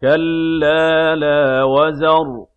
كَلَّا لَا وَزَرَ